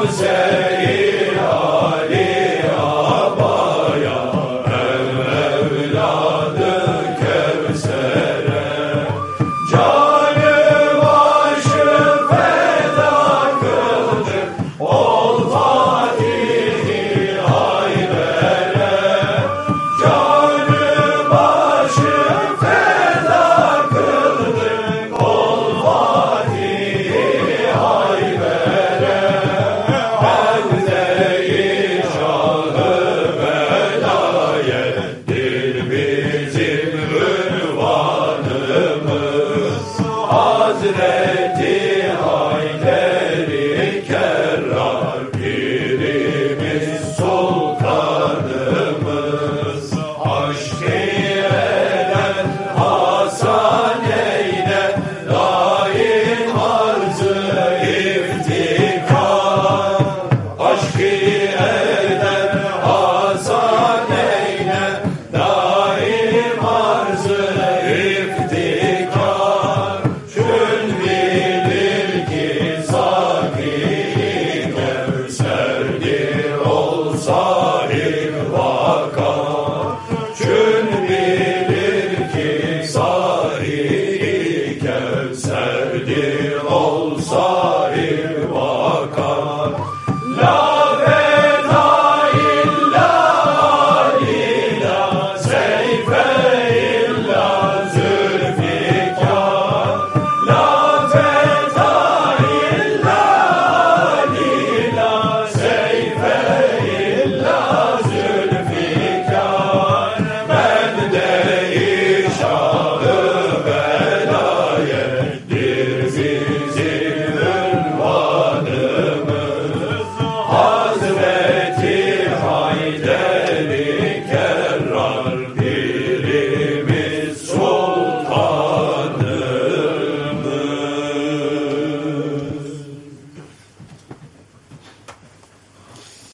opposite. Today. dear. God.